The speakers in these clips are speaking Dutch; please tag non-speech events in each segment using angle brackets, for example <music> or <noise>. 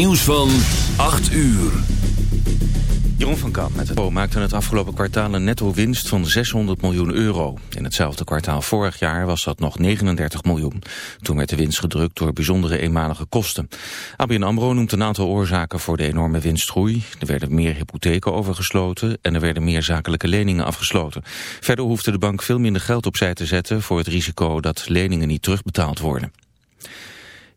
Nieuws van 8 uur. Jeroen van Kamp met het O maakte het afgelopen kwartaal een netto winst van 600 miljoen euro. In hetzelfde kwartaal vorig jaar was dat nog 39 miljoen. Toen werd de winst gedrukt door bijzondere eenmalige kosten. ABN AMRO noemt een aantal oorzaken voor de enorme winstgroei. Er werden meer hypotheken overgesloten en er werden meer zakelijke leningen afgesloten. Verder hoefde de bank veel minder geld opzij te zetten voor het risico dat leningen niet terugbetaald worden.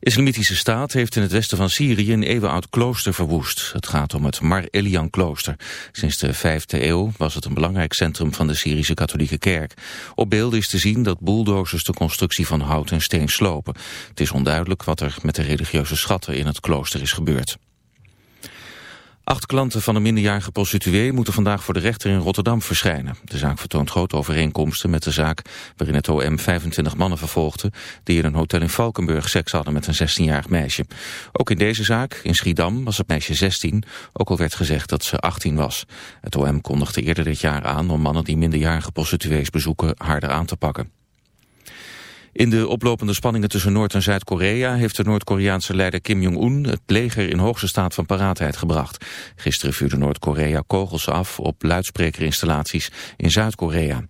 Islamitische staat heeft in het westen van Syrië een eeuwenoud klooster verwoest. Het gaat om het Mar Elian klooster. Sinds de vijfde eeuw was het een belangrijk centrum van de Syrische katholieke kerk. Op beelden is te zien dat bulldozers de constructie van hout en steen slopen. Het is onduidelijk wat er met de religieuze schatten in het klooster is gebeurd. Acht klanten van een minderjarige prostituee moeten vandaag voor de rechter in Rotterdam verschijnen. De zaak vertoont grote overeenkomsten met de zaak waarin het OM 25 mannen vervolgde die in een hotel in Valkenburg seks hadden met een 16-jarig meisje. Ook in deze zaak, in Schiedam, was het meisje 16, ook al werd gezegd dat ze 18 was. Het OM kondigde eerder dit jaar aan om mannen die minderjarige prostituees bezoeken harder aan te pakken. In de oplopende spanningen tussen Noord- en Zuid-Korea heeft de Noord-Koreaanse leider Kim Jong-un het leger in hoogste staat van paraatheid gebracht. Gisteren vuurde Noord-Korea kogels af op luidsprekerinstallaties in Zuid-Korea.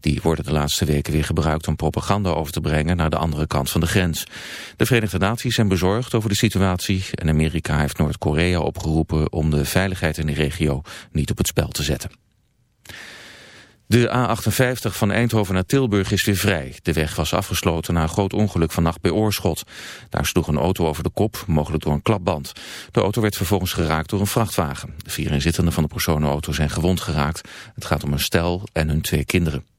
Die worden de laatste weken weer gebruikt om propaganda over te brengen naar de andere kant van de grens. De Verenigde Naties zijn bezorgd over de situatie en Amerika heeft Noord-Korea opgeroepen om de veiligheid in de regio niet op het spel te zetten. De A58 van Eindhoven naar Tilburg is weer vrij. De weg was afgesloten na een groot ongeluk vannacht bij Oorschot. Daar sloeg een auto over de kop, mogelijk door een klapband. De auto werd vervolgens geraakt door een vrachtwagen. De vier inzittenden van de personenauto zijn gewond geraakt. Het gaat om een stel en hun twee kinderen.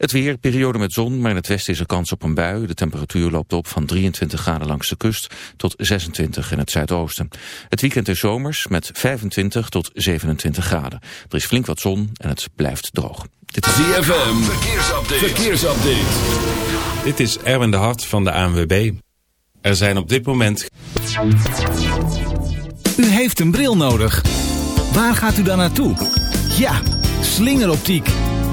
Het weer, periode met zon, maar in het westen is er kans op een bui. De temperatuur loopt op van 23 graden langs de kust tot 26 in het zuidoosten. Het weekend is zomers met 25 tot 27 graden. Er is flink wat zon en het blijft droog. Dit is ZFM, verkeersupdate. verkeersupdate. Dit is Erwin de Hart van de ANWB. Er zijn op dit moment... U heeft een bril nodig. Waar gaat u dan naartoe? Ja, slingeroptiek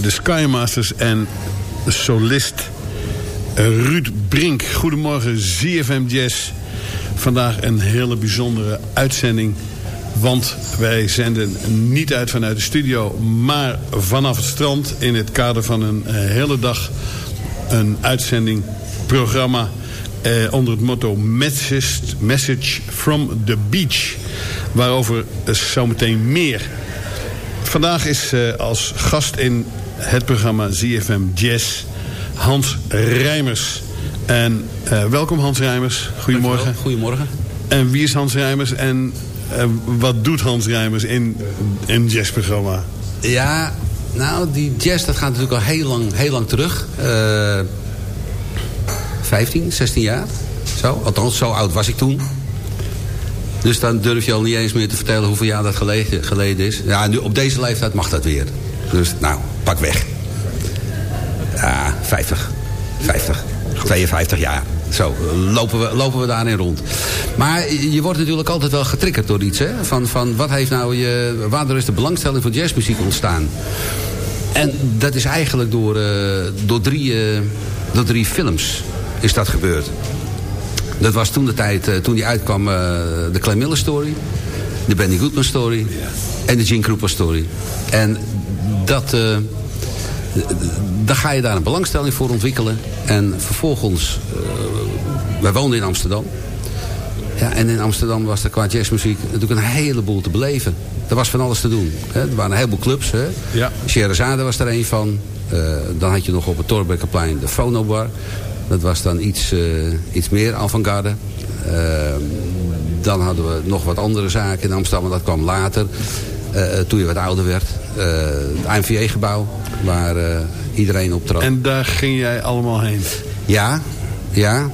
De Skymasters en solist Ruud Brink. Goedemorgen, ZFM Jazz. Vandaag een hele bijzondere uitzending. Want wij zenden niet uit vanuit de studio, maar vanaf het strand... in het kader van een hele dag een uitzending, programma... Eh, onder het motto Message, from the Beach. Waarover zometeen meer. Vandaag is uh, als gast in het programma ZFM Jazz Hans Rijmers. En uh, welkom Hans Rijmers. Goedemorgen. Goedemorgen. En wie is Hans Rijmers en uh, wat doet Hans Rijmers in een jazzprogramma? Ja, nou die jazz dat gaat natuurlijk al heel lang, heel lang terug. Uh, 15, 16 jaar. Zo, althans zo oud was ik toen. Dus dan durf je al niet eens meer te vertellen hoeveel jaar dat geleden, geleden is. Ja, nu op deze leeftijd mag dat weer. Dus nou, pak weg. Ja, 50. 50. 52 jaar. Zo, lopen we, lopen we daarin rond. Maar je wordt natuurlijk altijd wel getriggerd door iets. Hè? Van, van wat heeft nou je, waardoor is de belangstelling voor jazzmuziek ontstaan? En dat is eigenlijk door, uh, door, drie, uh, door drie films is dat gebeurd. Dat was toen de tijd, uh, toen die uitkwam, de Clay Miller story. De Benny Goodman story. En de Gene Krupa story. En dat dan ga je daar een belangstelling voor ontwikkelen. En vervolgens, uh, wij woonden in Amsterdam. Ja, en in Amsterdam was er qua jazzmuziek natuurlijk een heleboel te beleven. Er was van alles te doen. Hè. Er waren een heleboel clubs. Hè. Ja. Scheherazade was er een van. Uh, dan had je nog op het Torbekkenplein de Fonobar. Dat was dan iets, uh, iets meer avant-garde. dan hadden we nog wat andere zaken in Amsterdam. Maar dat kwam later. Toen je wat ouder werd. het AMVA-gebouw waar uh, iedereen op trad. En daar ging jij allemaal heen? Ja, ja,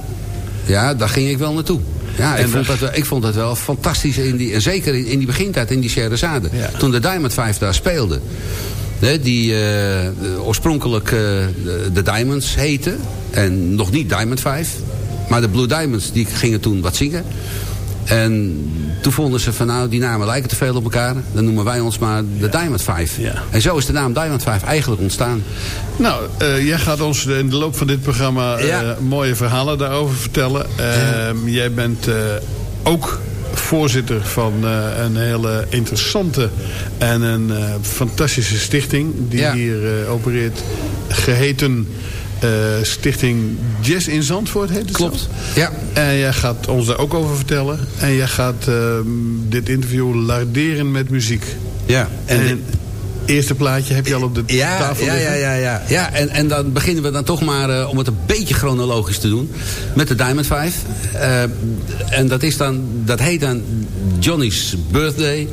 ja, daar ging ik wel naartoe. Ja, ik vond, dat, ik vond dat wel fantastisch. In die, en zeker in, in die begintijd, in die Scheherazade. Ja. Toen de Diamond 5 daar speelde. Hè, die uh, oorspronkelijk uh, de, Diamonds heette. En nog niet Diamond 5. Maar de Blue Diamonds die gingen toen wat zingen. En toen vonden ze van nou, die namen lijken te veel op elkaar. Dan noemen wij ons maar de Diamond 5. Ja. En zo is de naam Diamond 5 eigenlijk ontstaan. Nou, uh, jij gaat ons in de loop van dit programma uh, ja. mooie verhalen daarover vertellen. Uh, jij bent ook voorzitter van een hele interessante en een fantastische stichting... die ja. hier opereert, geheten... Uh, stichting Jazz in Zandvoort heet het Klopt, zo? ja. En jij gaat ons daar ook over vertellen. En jij gaat uh, dit interview larderen met muziek. Ja. En, en het eerste plaatje heb je al op de ja, tafel ja, liggen? Ja, ja, ja. ja en, en dan beginnen we dan toch maar, uh, om het een beetje chronologisch te doen... met de Diamond 5. en dat, is dan, dat heet dan Johnny's Birthday...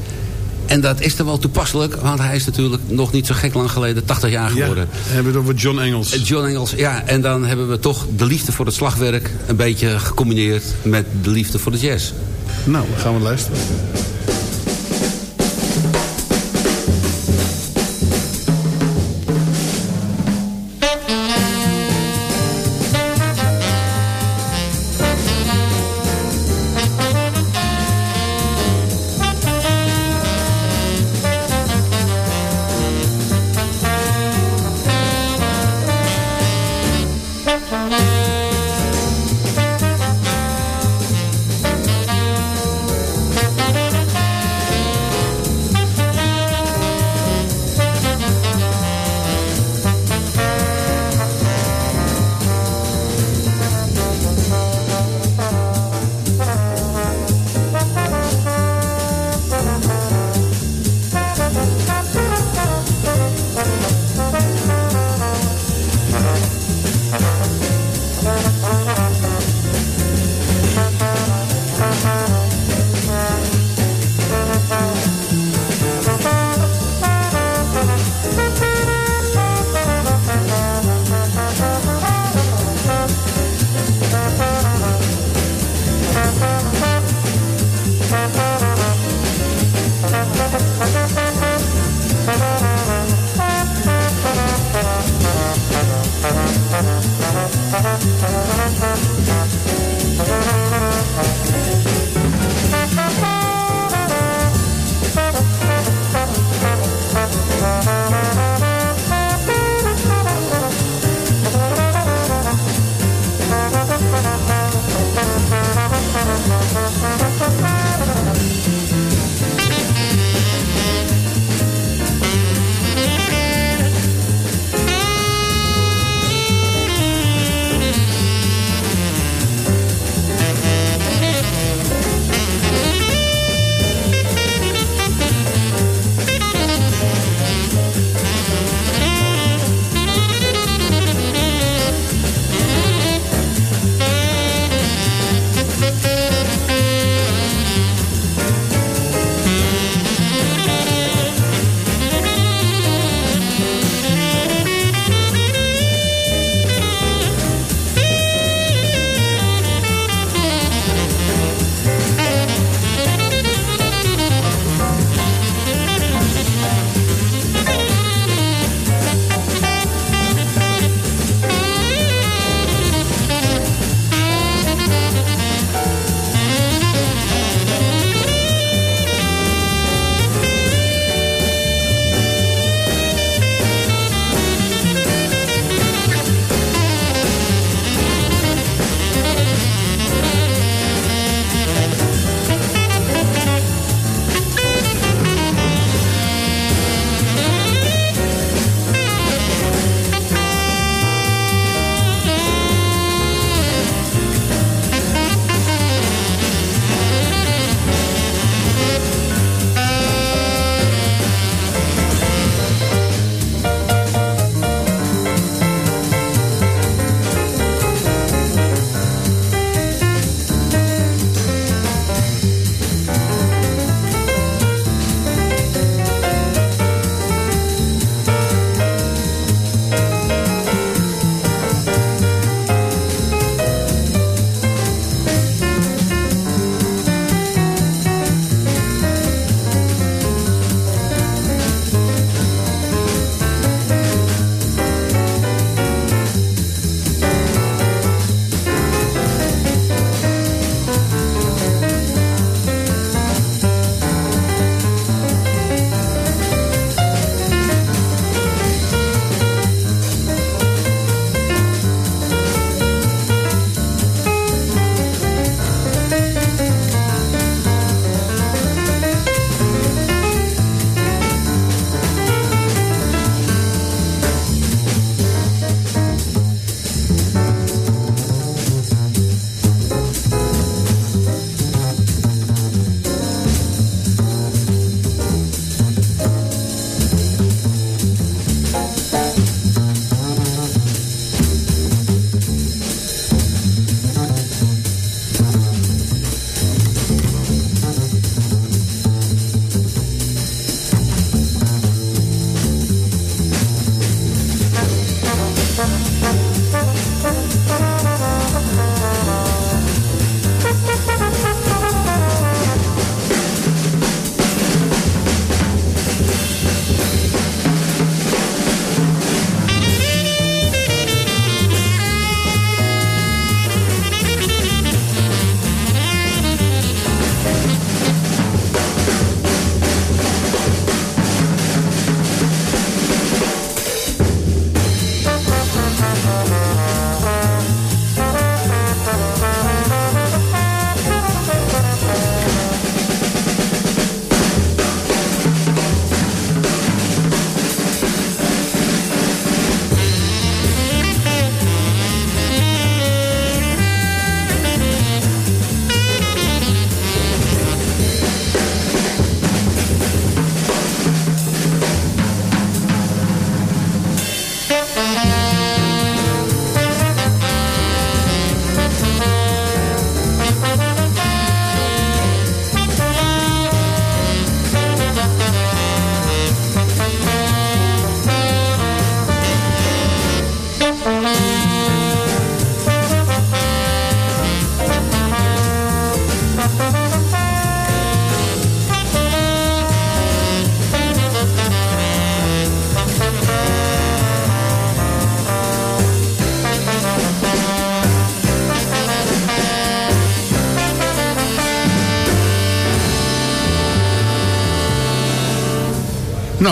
En dat is er wel toepasselijk, want hij is natuurlijk nog niet zo gek lang geleden 80 jaar geworden. Ja, hebben we het over John Engels. John Engels, ja. En dan hebben we toch de liefde voor het slagwerk een beetje gecombineerd met de liefde voor de jazz. Nou, dan gaan we luisteren.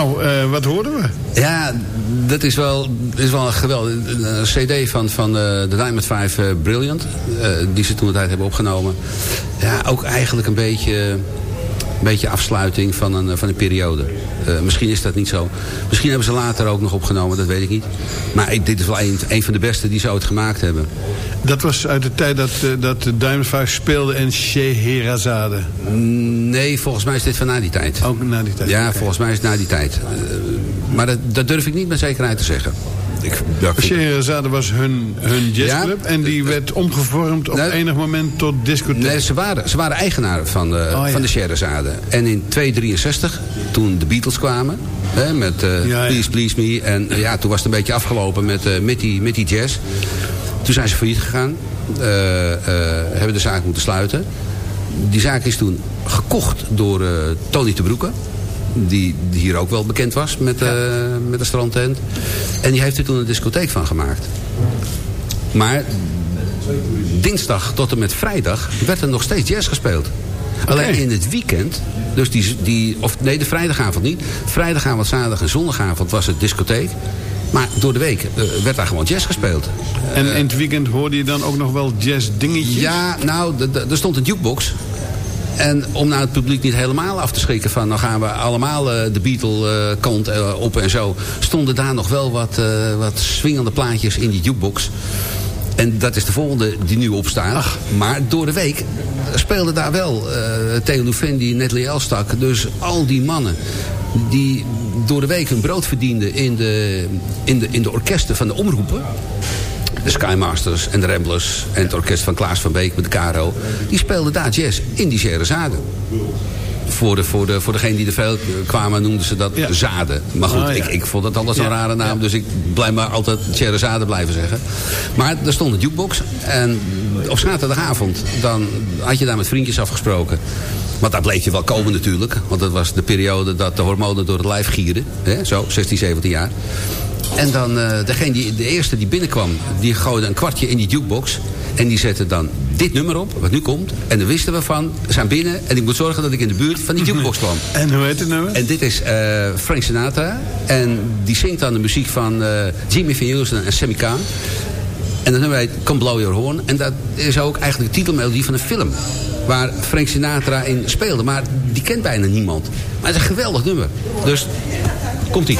Nou, eh, wat hoorden we? Ja, dat is wel, is wel een geweldig. Een cd van, van uh, de Diamond 5 uh, Brilliant. Uh, die ze toen de tijd hebben opgenomen. Ja, ook eigenlijk een beetje, beetje afsluiting van een, van een periode. misschien is dat niet zo. Misschien hebben ze later ook nog opgenomen, dat weet ik niet. Maar dit is wel een, een van de beste die ze ooit gemaakt hebben. Dat was uit de tijd dat, dat de Diamond 5 speelde en Scheherazade? Nee, volgens mij is dit van na die tijd. Ook na die tijd? Ja, okay. volgens mij is het na die tijd. maar dat, dat durf ik niet met zekerheid te zeggen. Ik, Scheherazade was hun, hun jazzclub ja, en die werd omgevormd op nou, enig moment tot discotheek. Nee, ze waren, ze waren eigenaar van de, oh, ja. van de Scheherazade. En in 263, toen de Beatles kwamen, hè, met uh, ja, Please Please Me. En uh, ja, toen was het een beetje afgelopen met, uh, met, die, met die jazz. Toen zijn ze failliet gegaan. hebben de zaak moeten sluiten. Die zaak is toen gekocht door Tony de Broeke die hier ook wel bekend was met, uh, met de strandtent. En die heeft er toen een discotheek van gemaakt. Maar dinsdag tot en met vrijdag werd er nog steeds jazz gespeeld. Okay. Alleen in het weekend, dus die, die, of nee, de vrijdagavond niet. Vrijdagavond, zaterdag en zondagavond was het discotheek. Maar door de week uh, werd daar gewoon jazz gespeeld. En in het weekend hoorde je dan ook nog wel jazz dingetjes? Ja, nou, er stond een jukebox. En om nou het publiek niet helemaal af te schrikken van... dan gaan we allemaal uh, de Beatle-kant uh, op en zo... stonden daar nog wel wat, uh, wat swingende plaatjes in die jukebox. En dat is de volgende die nu opstaat. Ach. Maar door de week speelde daar wel Theo Luffendi, Natalie Elstak. Dus al die mannen die door de week hun brood verdienden... in de, in de, in de orkesten van de omroepen de Skymasters en de Ramblers... en het orkest van Klaas van Beek met de Caro... die speelden daar jazz in die Scheherazade. Voor, de, voor, de, voor degene die er veel kwamen noemden ze dat ja. zaden. Maar goed, oh, ja. ik, ik vond dat altijd zo'n ja. rare naam. Dus ik blijf maar altijd Scheherazade blijven zeggen. Maar er stond een jukebox. En op zaterdagavond dan had je daar met vriendjes afgesproken. Want daar bleef je wel komen natuurlijk. Want dat was de periode dat de hormonen door het lijf gierden. Hè? Zo, 16, 17 jaar. En dan uh, degene die, de eerste die binnenkwam, die gooide een kwartje in die jukebox. En die zette dan dit nummer op, wat nu komt. En dan wisten we van, we zijn binnen. En ik moet zorgen dat ik in de buurt van die jukebox kwam. <laughs> En hoe heet het nummer? En dit is uh, Frank Sinatra. En die zingt dan de muziek van uh, Jimmy Van Heusen en Sammy Kahn. En dat nummer heet Come Blow Your Horn. En dat is ook eigenlijk de titelmelodie van een film. Waar Frank Sinatra in speelde. Maar die kent bijna niemand. Maar het is een geweldig nummer. Dus, komt-ie.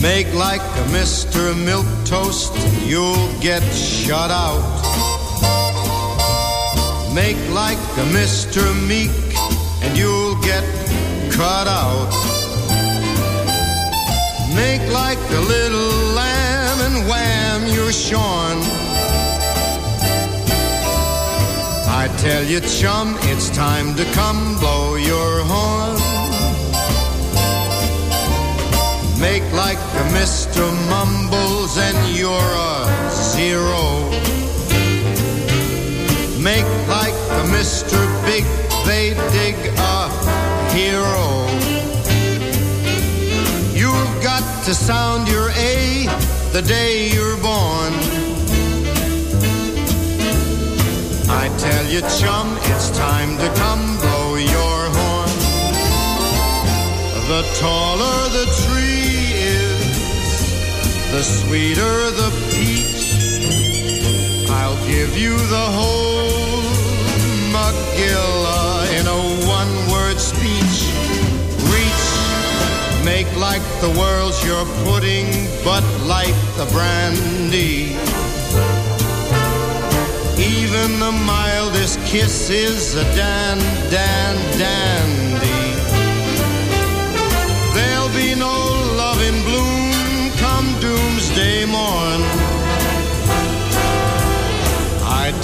Make like a Mr. Milk Toast, and you'll get shut out. Make like a Mr. Meek, and you'll get cut out. Make like a little lamb, and wham, you're shorn. I tell you, chum, it's time to come blow your horn. Make like a Mr. Mumbles and you're a zero. Make like a Mr. Big, they dig a hero. You've got to sound your A the day you're born. I tell you, chum, it's time to come blow your horn. The taller the tree the sweeter the peach. I'll give you the whole Magilla in a one-word speech. Reach, make like the world's your pudding, but light the brandy. Even the mildest kiss is a dan, dan, dandy.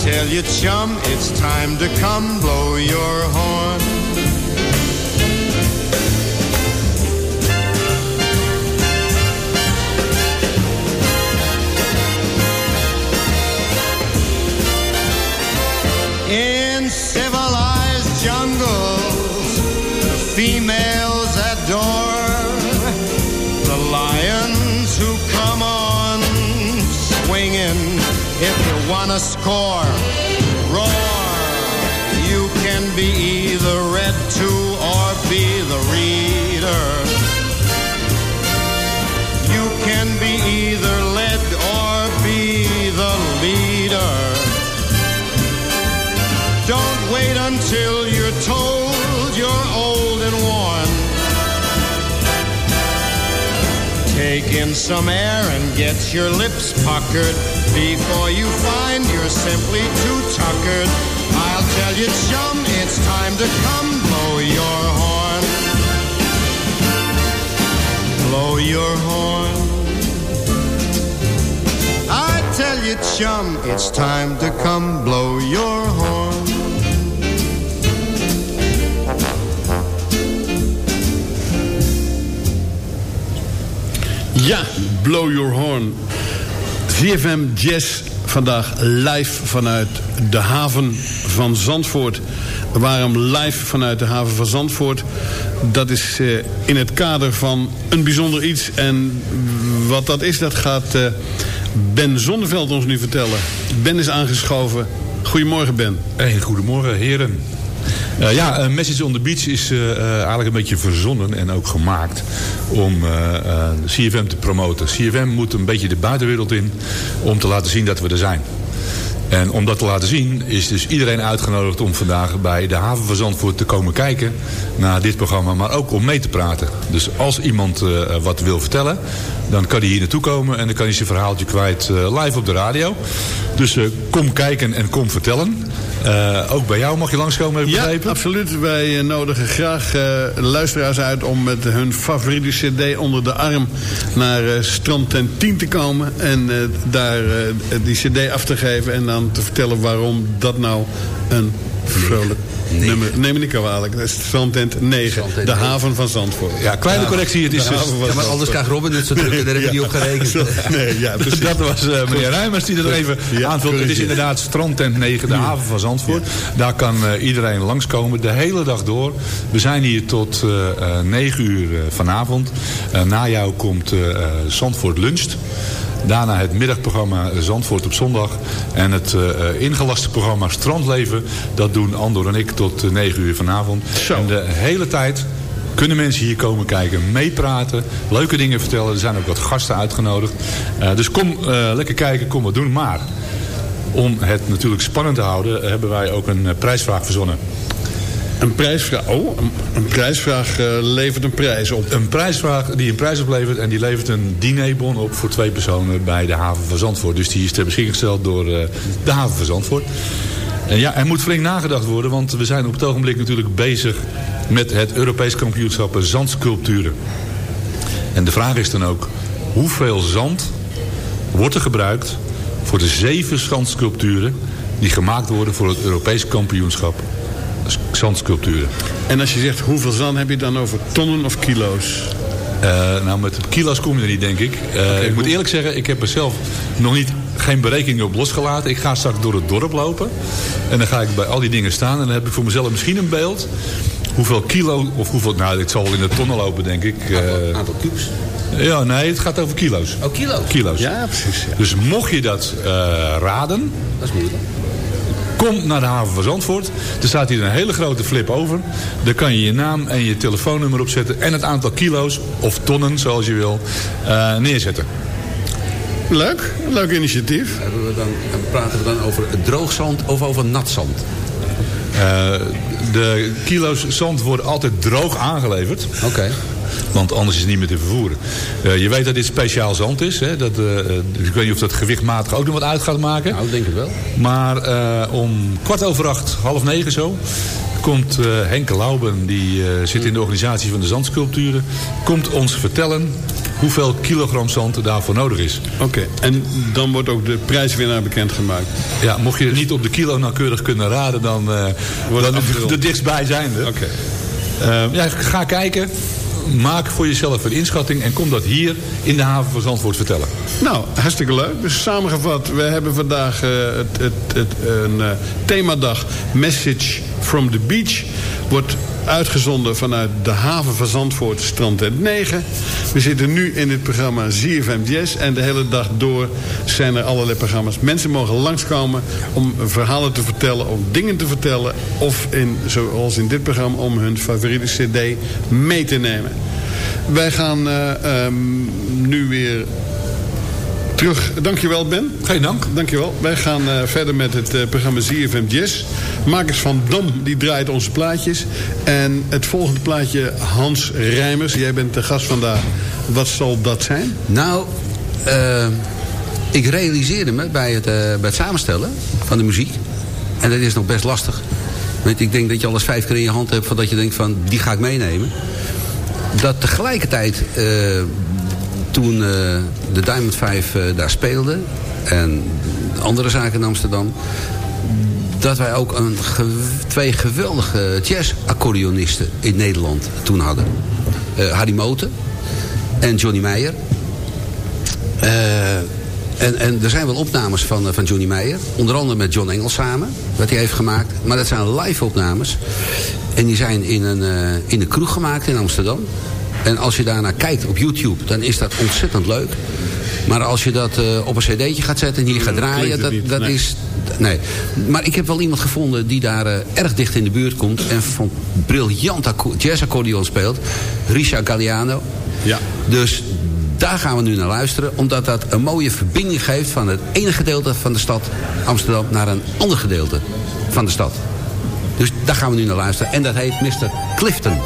Tell you, chum, it's time to come blow your horn. If you want to score, roar. You can be either read to or be the reader. You can be either led or be the leader. Don't wait until you're told you're old and worn. Take in some air and get your lips puckered before you find you're simply too tuckered. I'll tell you, chum, it's time to come blow your horn. Blow your horn. I tell you, chum, it's time to come blow your horn. Ja, Blow Your Horn. ZFM Jazz vandaag live vanuit de haven van Zandvoort. Waarom live vanuit de haven van Zandvoort? Dat is eh, in het kader van een bijzonder iets. En wat dat is, dat gaat eh, Ben Zonneveld ons nu vertellen. Ben is aangeschoven. Goedemorgen Ben. Hey, goedemorgen heren. Uh, ja, uh, Message on the Beach is uh, eigenlijk een beetje verzonnen en ook gemaakt om CFM te promoten. CFM moet een beetje de buitenwereld in om te laten zien dat we er zijn. En om dat te laten zien is dus iedereen uitgenodigd om vandaag bij de haven van Zandvoort te komen kijken naar dit programma. Maar ook om mee te praten. Dus als iemand wat wil vertellen, dan kan hij hier naartoe komen en dan kan hij zijn verhaaltje kwijt live op de radio. Dus kom kijken en kom vertellen. Ook bij jou mag je langskomen, heb ik ja, begrepen? absoluut. Wij nodigen graag luisteraars uit om met hun favoriete cd onder de arm naar Strand ten 10 te komen. En daar die cd af te geven en dan te vertellen waarom dat nou een vrolijk Nummer... Neem me niet kwalijk, dat is Strandtent 9, Strandtent de 9. haven van Zandvoort. Ja, kleine Ja, correctie. Het is dus, Ja, maar anders Zandvoort. krijgt Robin het zo druk en daar heb je niet op gerekend. <laughs> Nee, ja, precies. dat was eh, meneer Rijmers die dat even Ja, aanvult. Het is inderdaad strandtent 9, de haven van Zandvoort. Daar kan eh, iedereen langskomen, de hele dag door. We zijn hier tot eh, eh, 9 uur vanavond. Eh, na jou komt Zandvoort Luncht. Daarna het middagprogramma Zandvoort op zondag. En het eh, eh, ingelaste programma Strandleven. Dat doen Andor en ik tot eh, 9 uur vanavond. Zo. En de hele tijd kunnen mensen hier komen kijken, meepraten, leuke dingen vertellen. Er zijn ook wat gasten uitgenodigd. Eh, dus kom eh, lekker kijken, kom wat doen. Maar om het natuurlijk spannend te houden, eh, hebben wij ook een eh, prijsvraag verzonnen. Een prijsvraag, oh, een, een prijsvraag eh, levert een prijs op. Een prijsvraag die een prijs oplevert en die levert een dinerbon op voor twee personen bij de haven van Zandvoort. Dus die is ter beschikking gesteld door eh, de haven van Zandvoort. En ja, er moet flink nagedacht worden, want we zijn op het ogenblik natuurlijk bezig met het Europees kampioenschap zandsculpturen. En de vraag is dan ook, hoeveel zand wordt er gebruikt voor de zeven zandsculpturen die gemaakt worden voor het Europees kampioenschap zandsculpturen? En als je zegt hoeveel zand heb je dan over tonnen of kilo's? Eh, nou, met kilo's kom je er niet, denk ik. Eh, ik moet eerlijk zeggen, ik heb er zelf nog niet, geen berekening op losgelaten. Ik ga straks door het dorp lopen. En dan ga ik bij al die dingen staan. En dan heb ik voor mezelf misschien een beeld. Hoeveel kilo, of hoeveel, nou, ik zal wel in de tonnen lopen, denk ik. Eh, Aantal cubes. ja, nee, het gaat over kilo's. Oh, kilo's. Kilo's. Ja, precies. ja. Dus mocht je dat eh, raden, Dat is moeilijk. Kom naar de haven van Zandvoort. Er staat hier een hele grote flip over. Daar kan je je naam en je telefoonnummer op zetten. En het aantal kilo's, of tonnen zoals je wil, eh, neerzetten. Leuk, leuk initiatief. Hebben we dan, praten we dan over droogzand of over nat zand? Eh, de kilo's zand worden altijd droog aangeleverd. Oké. Want anders is het niet meer te vervoeren. Eh, je weet dat dit speciaal zand is. Hè? Dat, eh, eh, dus ik weet niet of dat gewichtmatig ook nog wat uit gaat maken. Nou, ik denk het wel. Maar eh, om kwart over acht, half negen zo... komt eh, Henke Lauben, die eh, zit in de organisatie van de zandsculpturen... komt ons vertellen hoeveel kilogram zand er daarvoor nodig is. Oké, en dan wordt ook de prijswinnaar bekendgemaakt. Ja, mocht je niet op de kilo nauwkeurig kunnen raden... dan eh Wordt dan afgerond. de dichtstbijzijnde. Oké. Eh, ja, ga kijken. Maak voor jezelf een inschatting... en kom dat hier in de haven van Zandvoort vertellen. Nou, hartstikke leuk. Dus samengevat, we hebben vandaag eh, het, het, het, een eh, themadag Message From the Beach wordt uitgezonden vanuit de haven van Zandvoort, strandtent 9. We zitten nu in het programma ZFM Jazz en de hele dag door zijn er allerlei programma's. Mensen mogen langskomen om verhalen te vertellen of dingen te vertellen of in, zoals in dit programma om hun favoriete cd mee te nemen. Wij gaan uh, um, nu weer terug. Dankjewel Ben. Geen dank. Dankjewel. Wij gaan uh, verder met het uh, programma ZFM Jazz. Makers van Dam, die draait onze plaatjes. En het volgende plaatje Hans Rijmers. Jij bent de gast vandaag. Wat zal dat zijn? Nou, uh, ik realiseerde me bij het, bij het samenstellen van de muziek. En dat is nog best lastig. Want ik denk dat je alles vijf keer in je hand hebt... voordat je denkt van, die ga ik meenemen. Dat tegelijkertijd toen uh, de Diamond 5 uh, daar speelde... en andere zaken in Amsterdam... dat wij ook een twee geweldige jazz-accordeonisten in Nederland toen hadden. Uh, Harry Moten en Johnny Meijer. en, en er zijn wel opnames van, van Johnny Meijer. Onder andere met John Engel samen. Wat hij heeft gemaakt. Maar dat zijn live opnames. En die zijn in een, in een kroeg gemaakt in Amsterdam. En als je daarnaar kijkt op YouTube, dan is dat ontzettend leuk. Maar als je dat uh, op een cd'tje gaat zetten en hier gaat draaien, dat, dat nee. is... Nee. Maar ik heb wel iemand gevonden die daar uh, erg dicht in de buurt komt... en van briljant jazzaccordeon speelt. Richard Galliano. Ja. Dus daar gaan we nu naar luisteren. Omdat dat een mooie verbinding geeft van het ene gedeelte van de stad Amsterdam... naar een ander gedeelte van de stad. Dus daar gaan we nu naar luisteren. En dat heet Mr. Clifton.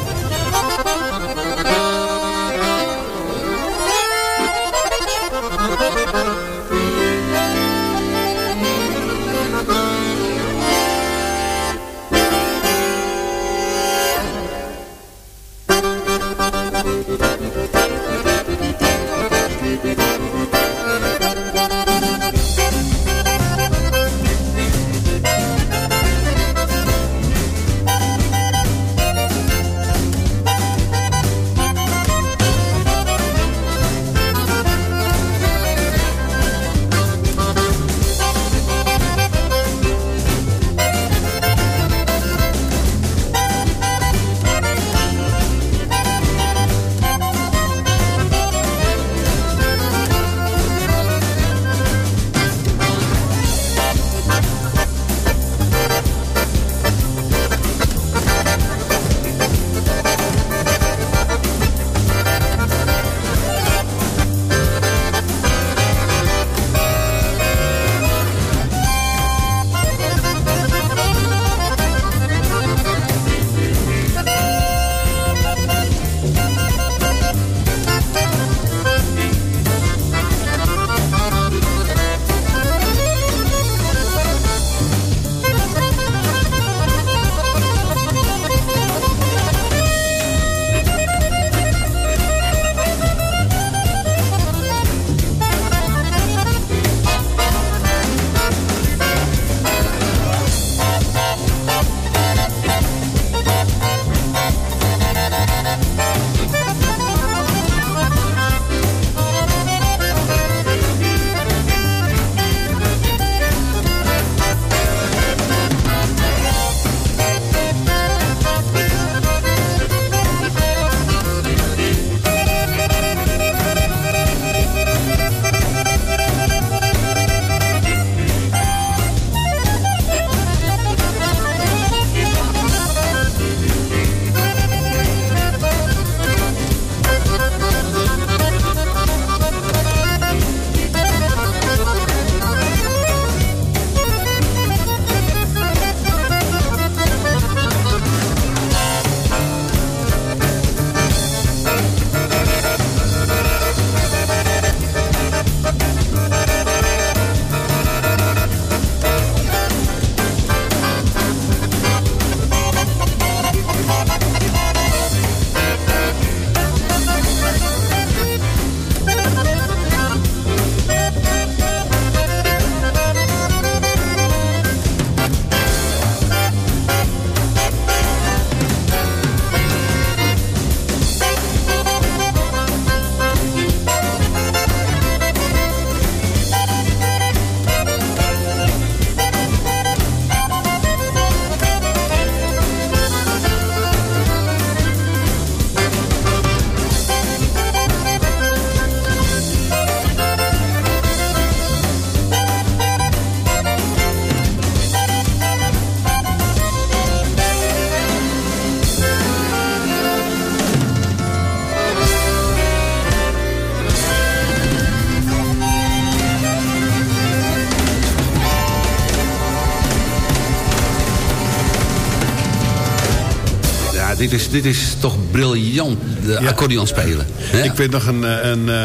Dit is, dit is toch briljant, de Ja. accordeon spelen. hè? Ik weet nog een, eh, een, eh,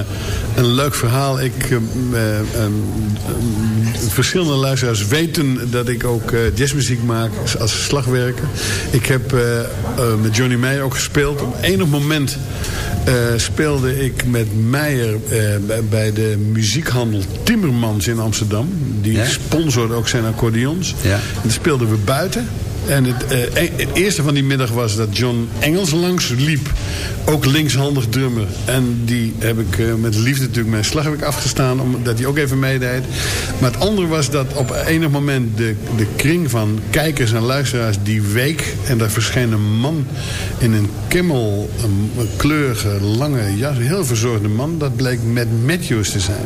een leuk verhaal. Ik, eh, eh, eh, verschillende luisteraars weten dat ik ook jazzmuziek maak als slagwerker. Ik heb met Johnny Meijer ook gespeeld. Op enig moment speelde ik met Meijer bij- de muziekhandel Timmermans in Amsterdam. Die Ja? sponsorde ook zijn accordeons. Ja. En dan speelden we buiten. En het, eh, e- het eerste van die middag was dat John Engels langs liep. Ook linkshandig drummer. En die heb ik eh, met liefde natuurlijk mijn slag heb ik afgestaan. Omdat hij ook even meedeed. Maar het andere was dat op enig moment de, de kring van kijkers en luisteraars die week. En daar verscheen een man in een kimmel, een, kleurige, lange jas. Een heel verzorgde man. Dat bleek Matt Matthews te zijn.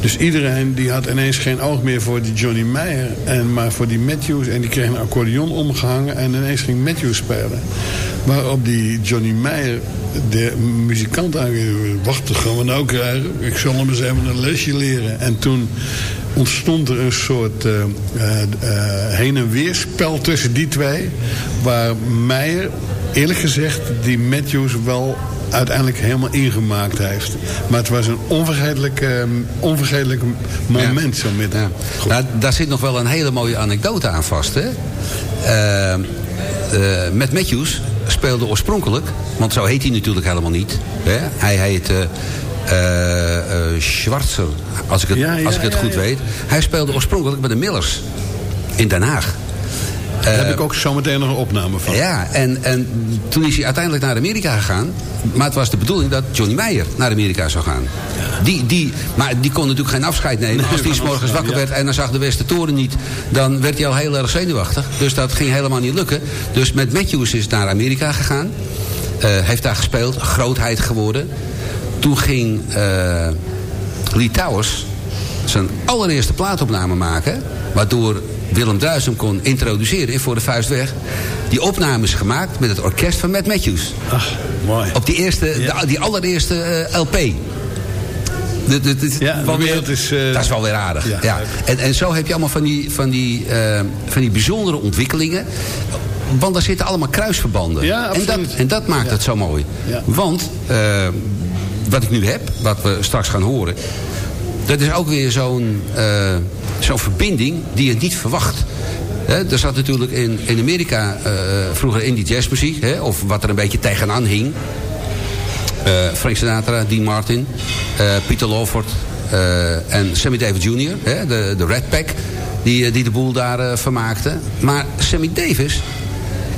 Dus iedereen die had ineens geen oog meer voor die Johnny Meyer. En maar voor die Matthews. En die kreeg een accordeon omgehangen. En ineens ging Matthews spelen. Waarop die Johnny Meyer de muzikant aangeeft. Wacht, dat gaan we nou krijgen. Ik zal hem eens even een lesje leren. En toen ontstond er een soort eh, eh, eh, heen en weer spel tussen die twee. Waar Meijer, eerlijk gezegd, die Matthews wel uiteindelijk helemaal ingemaakt heeft. Maar het was een onvergetelijk, eh, onvergetelijk moment zo midden. Ja. Nou, daar zit nog wel een hele mooie anekdote aan vast. Hè? Eh, eh, met Matthews speelde oorspronkelijk, want zo heet hij natuurlijk helemaal niet. Hè? Hij heet eh eh, Schwarzer, als ik het, Ja, als ik het goed weet. Hij speelde oorspronkelijk bij de Millers in Den Haag. Daar heb ik ook zometeen nog een opname van. Ja, en, en toen is hij uiteindelijk naar Amerika gegaan. Maar het was de bedoeling dat Johnny Meyer naar Amerika zou gaan. Die, die, maar die kon natuurlijk geen afscheid nemen. Nee, Als hij s morgens wakker ja. werd en dan zag de Westertoren niet... dan werd hij al heel erg zenuwachtig. Dus dat ging helemaal niet lukken. Dus met Matthews is naar Amerika gegaan. Eh, heeft daar gespeeld, grootheid geworden. Toen ging eh, Lee Towers zijn allereerste plaatopname maken... waardoor Willem Druis hem kon introduceren in Voor de Vuist Weg. Die opname is gemaakt met het orkest van Matt Matthews. Ach, mooi. Op die, eerste, de- die allereerste eh, LP. De, de, de- Ja, de wereld is, eh, dat is wel weer aardig. ja. Ja. En, en zo heb je allemaal van die, van, die, eh, van die bijzondere ontwikkelingen. Want daar zitten allemaal kruisverbanden. Ja, en, dat, en dat maakt het zo mooi. Want wat ik nu heb, wat we straks gaan horen... dat is ook weer zo'n eh, zo'n verbinding die je niet verwacht. Hè, er zat natuurlijk in, in Amerika eh, vroeger indie jazzmuziek... Hè, of wat er een beetje tegenaan hing... Eh, Frank Sinatra, Dean Martin, Peter Lawford en Sammy Davis Jr., de, de Red Pack, die, die de boel daar vermaakte. Maar Sammy Davis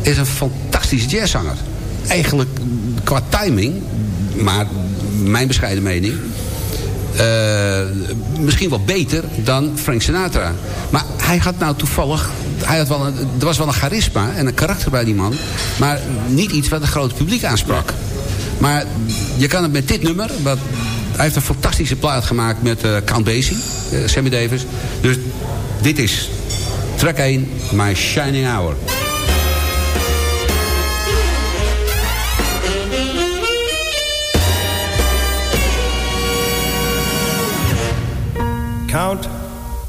is een fantastische jazzzanger. Eigenlijk qua timing, maar mijn bescheiden mening... eh, misschien wel beter dan Frank Sinatra. Maar hij had nou toevallig... Hij had wel er was wel een charisma en een karakter bij die man. Maar niet iets wat het grote publiek aansprak. Maar je kan het met dit nummer... Wat, hij heeft een fantastische plaat gemaakt met eh, Count Basie, eh, Sammy Davis. Dus dit is track 1, My Shining Hour. Count,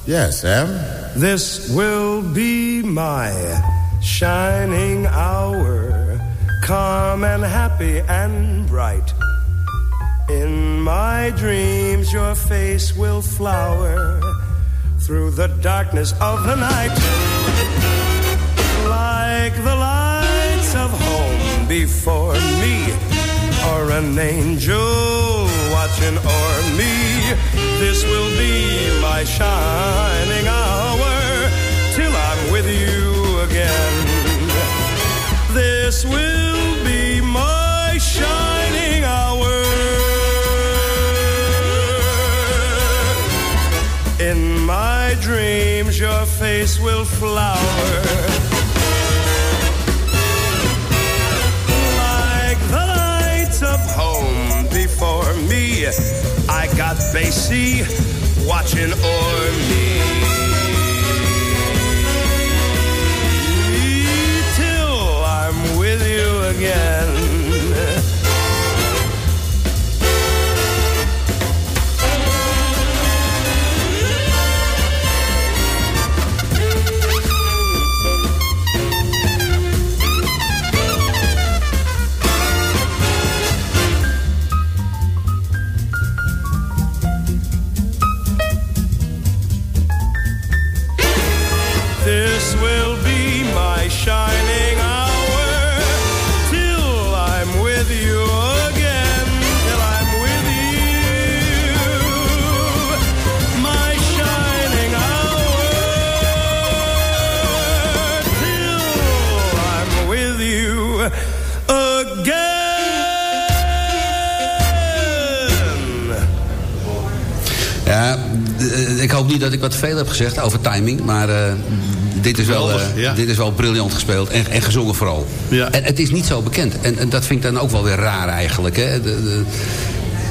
Yes, Sam? this will be my shining hour, calm and happy and bright. In my dreams, your face will flower through the darkness of the night. Like the lights of home before me, or an angel watching o'er me. This will be my shining hour till I'm with you again. This will be my shining hour. In my dreams, your face will flower. Before me, I got Basie watching o'er me. Till I'm with you again. Again. Ja, d- ik hoop niet dat ik wat veel heb gezegd over timing. Maar eh, dit, is wel, eh, ja. dit is wel briljant gespeeld. En, en gezongen vooral. Ja. En het is niet zo bekend. En, en dat vind ik dan ook wel weer raar eigenlijk. Hè? De, de-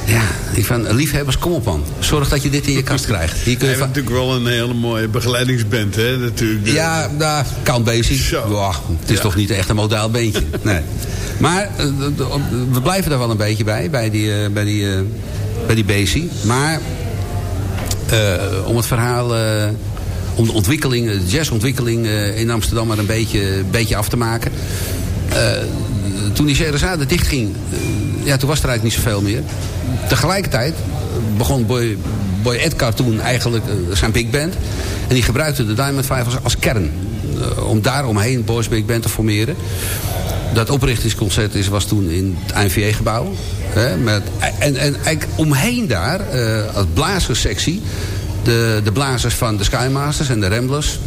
ja, ik van liefhebbers, kom op man. Zorg dat je dit in je kast krijgt. Hier kun Hij je heeft natuurlijk wel een hele mooie begeleidingsband, hè, natuurlijk. Ja, nou, Count Basie. Ja, het is Ja. toch niet echt een modaal beentje. <laughs> Nee. Maar eh, we blijven daar wel een beetje bij, bij die, eh, bij die, eh, bij die Basie. Maar om het verhaal, om de ontwikkeling, de jazzontwikkeling in Amsterdam maar een beetje, beetje af te maken. Toen die Sherazade dichtging, eh, ja, toen was er eigenlijk niet zoveel meer. Tegelijkertijd begon Boy, Boy Edgar toen eigenlijk eh, zijn big band. En die gebruikte de Diamond Five als, kern. eh, om daar omheen Boys Big Band te formeren. Dat oprichtingsconcert is, was toen in het met, en, en eigenlijk omheen daar, als blazerssectie... De, de blazers van de Skymasters en de Ramblers...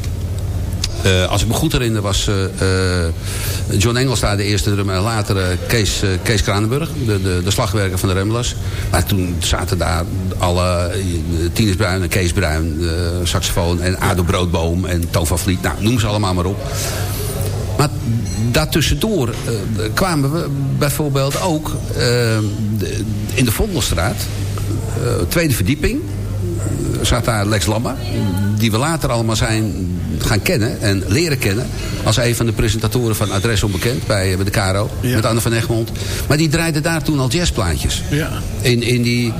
Eh, als ik me goed herinner was eh, eh, John Engelstra de eerste drummer. En later Kees, Kees Kranenburg, de, de, de slagwerker van de Ramblers. Maar toen zaten daar alle Tinus Bruin en Kees Bruin, saxofoon en Ado Broodboom en Toon van Vliet. Nou, noem ze allemaal maar op. Maar daartussendoor uh, kwamen we bijvoorbeeld ook in de Vondelstraat, tweede verdieping, zat daar Lex Lammer, die we later allemaal zijn gaan kennen en leren kennen als een van de presentatoren van Adres Onbekend bij, bij de Caro, ja. met Anne van Egmond. Maar die draaide daar toen al jazzplaatjes. Ja. In, in die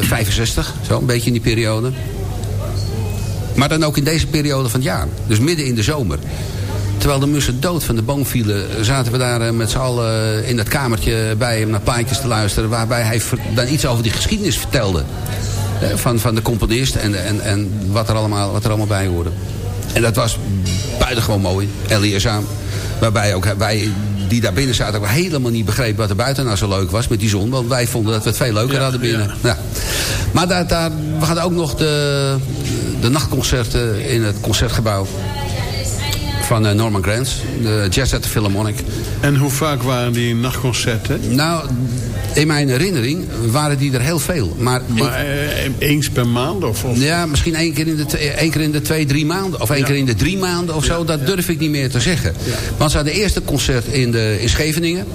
65, zo een beetje in die periode. Maar dan ook in deze periode van het jaar. Dus midden in de zomer. Terwijl de mussen dood van de boom vielen... zaten we daar met z'n allen in dat kamertje bij hem naar plaatjes te luisteren... waarbij hij dan iets over die geschiedenis vertelde. Van, van de componist en, en, en wat, er allemaal, wat er allemaal bij hoorde. En dat was buitengewoon mooi en leerzaam. Waarbij ook wij die daar binnen zaten ook helemaal niet begrepen wat er buiten nou zo leuk was met die zon. Want wij vonden dat we het veel leuker ja, hadden binnen. Ja. Ja. Maar daar, daar, we hadden ook nog de, de nachtconcerten in het concertgebouw van uh, Norman Granz. De Jazz at the Philharmonic. En hoe vaak waren die nachtconcerten? Nou, in mijn herinnering waren die er heel veel. Maar, maar ik, eens per maand? Of, of, Ja, misschien één keer, in de twee, één keer in de twee, drie maanden. Of één ja. keer in de drie maanden of zo. Dat ja. durf ik niet meer te zeggen. Want ze hadden eerst een concert in, de, in Scheveningen.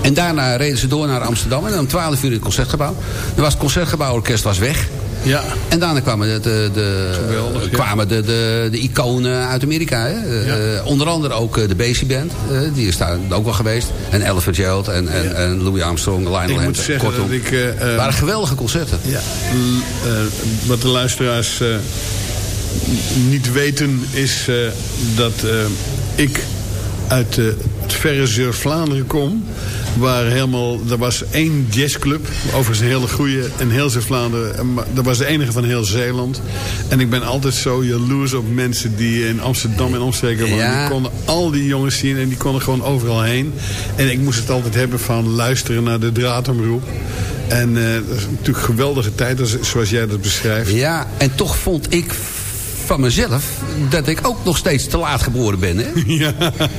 En daarna reden ze door naar Amsterdam. En dan om 12 uur in het concertgebouw. Dan was het concertgebouworkest was weg. Ja. En daarna kwamen de, de, de Geweldig, kwamen de, de, de, iconen uit Amerika. Hè? Ja. Uh, onder andere ook de Basie Band. Uh, die is daar ook wel geweest. En Ella Fitzgerald en, en, ja. en Louis Armstrong, Lionel ik Hampton. Moet zeggen Kortom, dat ik, uh, waren geweldige concerten. Ja. wat de luisteraars niet weten is dat ik uit het verre Zuid-Vlaanderen kom. Waar helemaal, er was één jazzclub. Overigens een hele goede. En heel Zuid-Vlaanderen. Dat was de enige van heel Zeeland. En ik ben altijd zo jaloers op mensen die in Amsterdam en omstreken. Ja. Die konden al die jongens zien. En die konden gewoon overal heen. En ik moest het altijd hebben van luisteren naar de draadomroep. En uh, dat is natuurlijk een geweldige tijd. Zoals jij dat beschrijft. Ja, en toch vond ik van mezelf dat ik ook nog steeds te laat geboren ben. Hè? <laughs> Ja,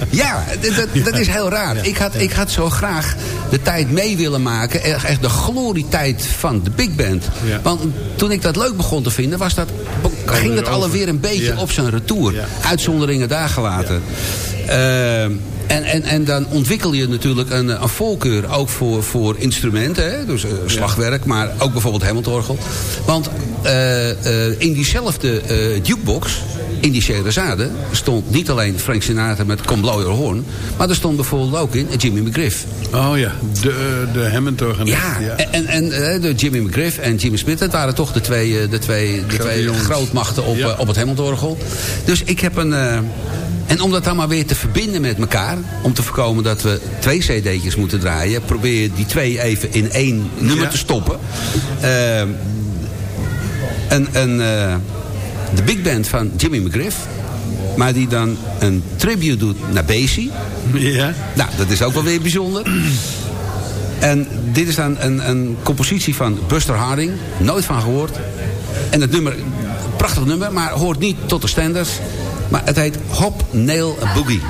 ja, dat, dat is heel raar. Ik, had, ik had zo graag de tijd mee willen maken. Echt de glorietijd van de big band. Want toen ik dat leuk begon te vinden, was dat, ging het alweer een beetje op zijn retour. Uitzonderingen daar gelaten. Uh, en, en, en dan ontwikkel je natuurlijk een, een voorkeur ook voor, voor instrumenten. Hè? Dus uh, slagwerk, maar ook bijvoorbeeld Hammondorgel. Want uh, uh, in diezelfde jukebox, in die Sherazade... stond niet alleen Frank Sinatra met Come Blow Your Horn... maar er stond bijvoorbeeld ook in Jimmy McGriff. Oh ja, de, de Hammond-organist. Ja, ja, en, en de Jimmy McGriff en Jimmy Smith... dat waren toch de twee, de twee, de twee grootmachten op, ja. op het Hammond-orgel. Dus ik heb een... En om dat dan maar weer te verbinden met elkaar... om te voorkomen dat we twee cd'tjes moeten draaien... probeer je die twee even in één nummer ja. te stoppen. Uh, en en uh, de big band van Jimmy McGriff... maar die dan een tribute doet naar Basie. Ja. Nou, dat is ook wel weer bijzonder. En dit is dan een, een compositie van Buster Harding. Nooit van gehoord. En het nummer, prachtig nummer, maar hoort niet tot de standards. Maar het heet Hop Nail Boogie.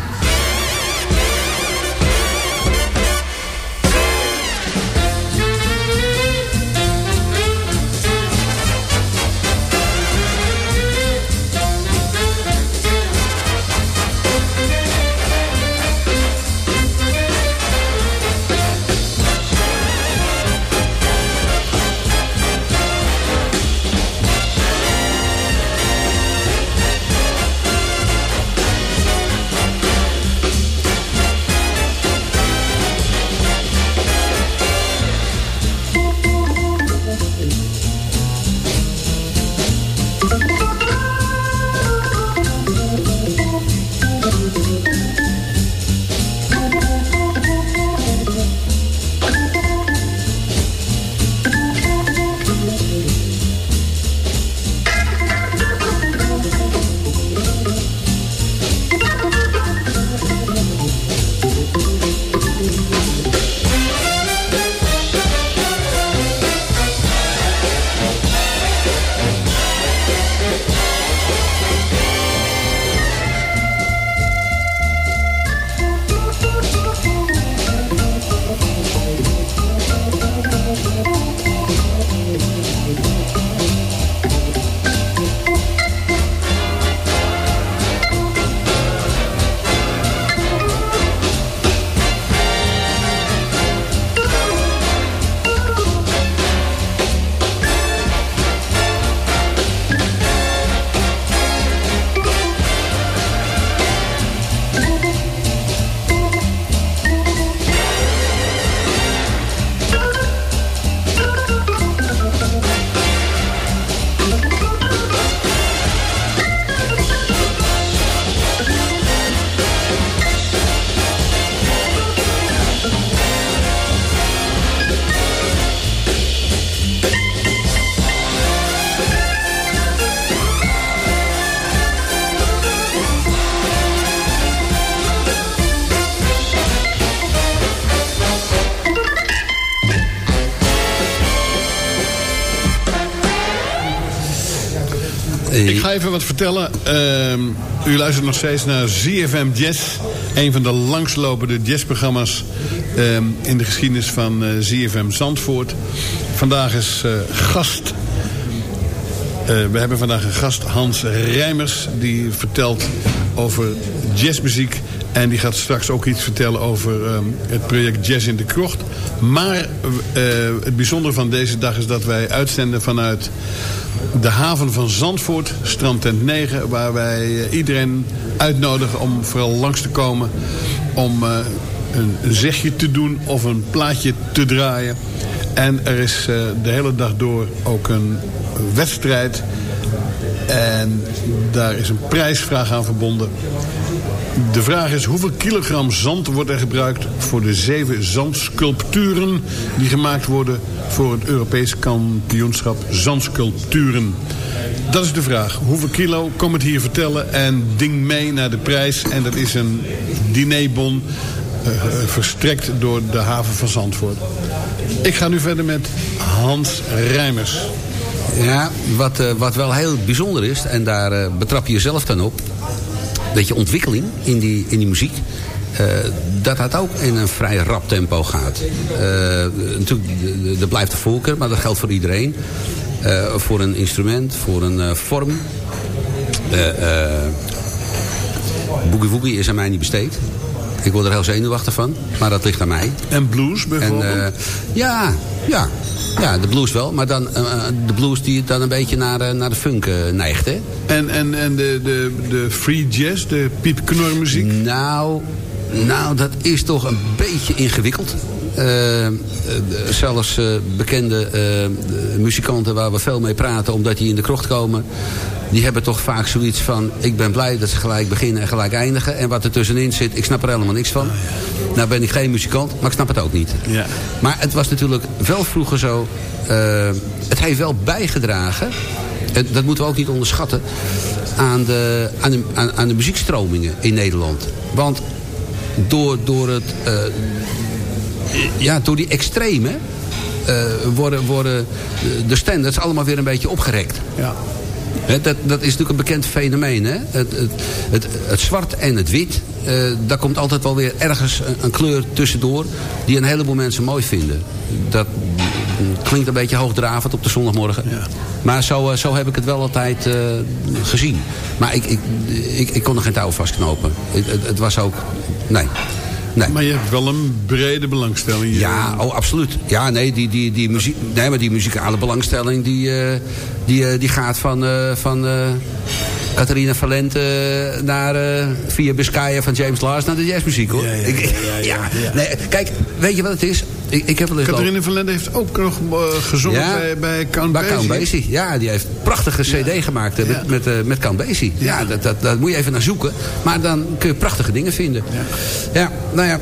Ehm, u luistert nog steeds naar ZFM Jazz. Een van de langslopende jazzprogramma's ehm, in de geschiedenis van eh, ZFM Zandvoort. Vandaag is eh, gast... eh, we hebben vandaag een gast, Hans Rijmers. Die vertelt over jazzmuziek. En die gaat straks ook iets vertellen over ehm, het project Jazz in de Krocht. Maar eh, het bijzondere van deze dag is dat wij uitzenden vanuit de haven van Zandvoort, strandtent 9... waar wij eh, iedereen uitnodigen om vooral langs te komen... om eh, een, zegje te doen of een plaatje te draaien. En er is de hele dag door ook een wedstrijd... En daar is een prijsvraag aan verbonden. De vraag is hoeveel kilogram zand wordt er gebruikt... voor de zeven zandsculpturen die gemaakt worden... voor het Europees kampioenschap zandsculpturen. Dat is de vraag. Hoeveel kilo? Kom het hier vertellen en ding mee naar de prijs. En dat is een dinerbon eh, verstrekt door de haven van Zandvoort. Ik ga nu verder met Hans Rijmers. Ja, wat, eh, wat wel heel bijzonder is, en daar eh, betrap je jezelf dan op... dat je ontwikkeling in die, in die muziek... eh, dat dat ook in een vrij rap tempo gaat. Eh, natuurlijk, d- d- er blijft de voorkeur, maar dat geldt voor iedereen. Eh, voor een instrument, voor een vorm. Boogie Woogie is aan mij niet besteed. Ik word er heel zenuwachtig van, maar dat ligt aan mij. En blues En, bijvoorbeeld? eh, ja, ja, ja, de blues wel. Maar dan eh, de blues die dan een beetje naar, eh, naar de funk eh, neigt, hè? En, en, en de, de, de free jazz, de piepknormuziek? Nou, nou, dat is toch een beetje ingewikkeld. Eh, eh, zelfs eh, bekende muzikanten waar we veel mee praten... omdat die in de krocht komen... die hebben toch vaak zoiets van... ik ben blij dat ze gelijk beginnen en gelijk eindigen. En wat er tussenin zit, ik snap er helemaal niks van. Nou ben ik geen muzikant, maar ik snap het ook niet. Ja. Maar het was natuurlijk wel vroeger zo... het heeft wel bijgedragen... en dat moeten we ook niet onderschatten... aan de, aan de, aan, aan de muziekstromingen in Nederland. Want door, door, het, ja, door die extreme... eh, worden, worden de standards allemaal weer een beetje opgerekt. Ja. Dat, dat is natuurlijk een bekend fenomeen. Hè? Het, het, het, het zwart en het wit. eh, daar komt altijd wel weer ergens een, een kleur tussendoor. Die een heleboel mensen mooi vinden. Dat klinkt een beetje hoogdravend op de zondagmorgen. Maar zo, eh, zo heb ik het wel altijd eh, gezien. Maar ik, ik, ik, ik kon er geen touw vastknopen. Het, het was ook... Nee. Nee. Maar je hebt wel een brede belangstelling. Ja, oh, absoluut. Ja, nee, die, die, die, muziek, nee maar die muzikale belangstelling... die, eh, die, eh, die gaat van, eh, van Catharina Valente naar, via Biscaya van James Lars naar de jazzmuziek, hoor. Ja, ja, Ik- ja, ja, <laughs> ja. Nee, kijk, weet je wat het is? Ik, ik heb wel eens... Catharine van Lende heeft ook nog eh, gezongen Ja. bij, bij Count Bij Basie. Count Basie. Ja, die heeft een prachtige cd gemaakt eh, met, Ja. met, eh, met Count Basie. Ja, dat, dat, dat moet je even naar zoeken. Maar dan kun je prachtige dingen vinden. Ja, nou ja.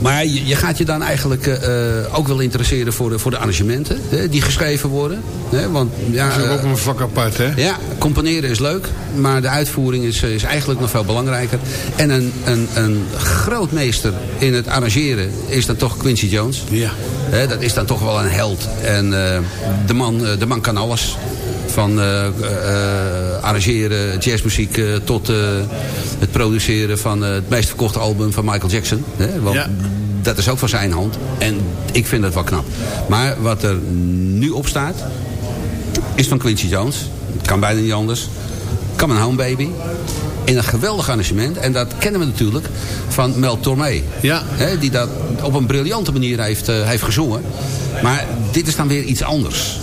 Maar je, je gaat je dan eigenlijk eh, eh, ook wel interesseren voor de, voor de arrangementen hè, die geschreven worden. Hè, want ja, Dat is eh, ook een vak apart, hè? ja, componeren is leuk, maar de uitvoering is, is eigenlijk nog veel belangrijker. En een, een, een grootmeester in het arrangeren is dan toch Quincy Jones. Ja. Hè, dat is dan toch wel een held. En eh, de, man, eh, de man kan alles. Van eh, eh, arrangeren, jazzmuziek eh, tot het produceren van het meest verkochte album van Michael Jackson. Hè, want Ja. dat is ook van zijn hand. En ik vind dat wel knap. Maar wat er nu op staat, is van Quincy Jones. Het kan bijna niet anders. Come on Home Baby. In een geweldig arrangement. En dat kennen we natuurlijk van Mel Tormé. Ja. Hè, die dat op een briljante manier heeft, heeft gezongen. Maar dit is dan weer iets anders.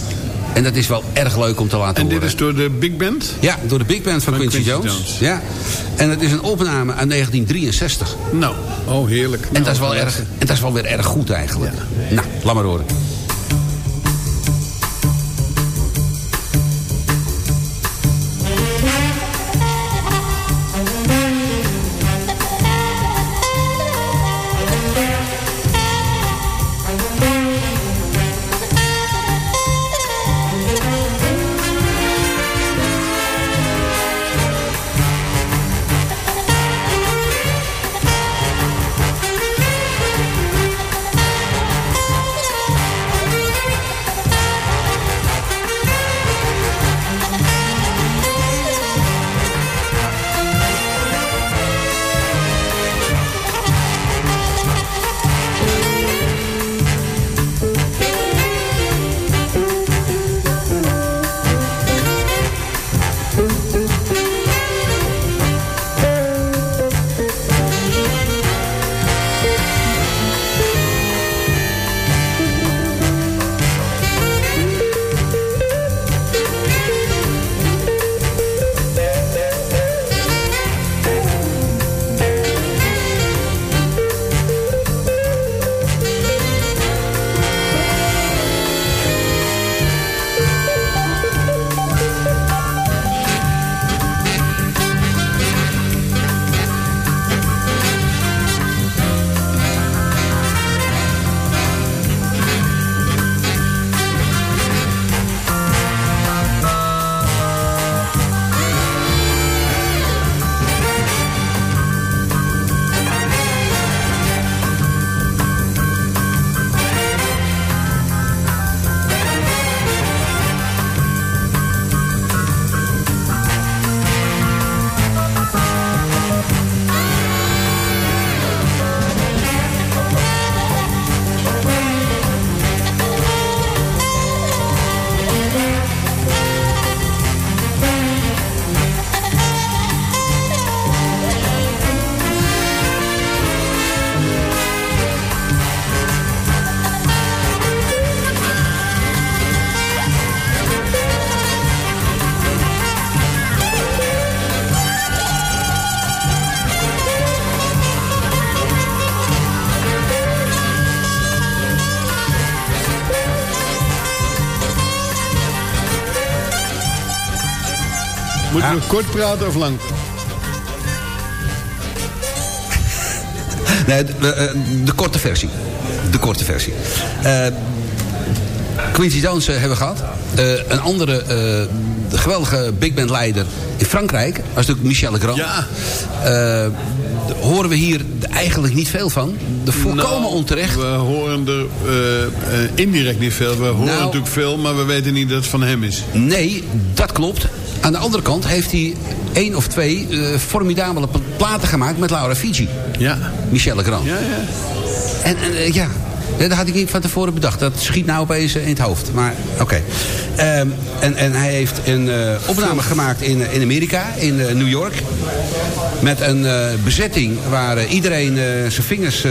En dat is wel erg leuk om te laten En horen. dit is door de Big Band? Ja, door de big band van, Van Quincy, Quincy Jones. Jones. Ja. En het is een opname uit 1963. Nou, oh heerlijk. En dat, is wel erg, en dat is wel weer erg goed eigenlijk. Nou, laat maar horen. We kort praten of lang? Nee, de, eh, de korte versie. De korte versie. Eh, Quincy Jones eh, hebben we gehad. Eh, een andere geweldige big band leider in Frankrijk. Dat is natuurlijk Michel Legrand. Ja. Horen we hier eigenlijk niet veel van. De volkomen Nou, onterecht. We horen er indirect niet veel. We horen Nou. natuurlijk veel, maar we weten niet dat het van hem is. Nee, dat klopt. Aan de andere kant heeft hij één of twee eh, formidabele pl- platen gemaakt met Laura Fiji. Ja. Michel Legrand. Ja, ja. En, en eh, ja, dat had ik niet van tevoren bedacht. Dat schiet nou opeens eh, in het hoofd. Maar oké. Ehm, en, en hij heeft een opname gemaakt in, in Amerika, in New York. Met een bezetting waar iedereen zijn vingers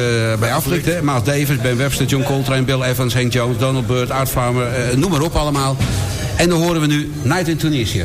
bij aflikt. hè. Miles Davis, Ben Webster, John Coltrane, Bill Evans, Hank Jones, Donald Byrd, Art Farmer. noem maar op allemaal. En dan horen we nu Night in Tunisia.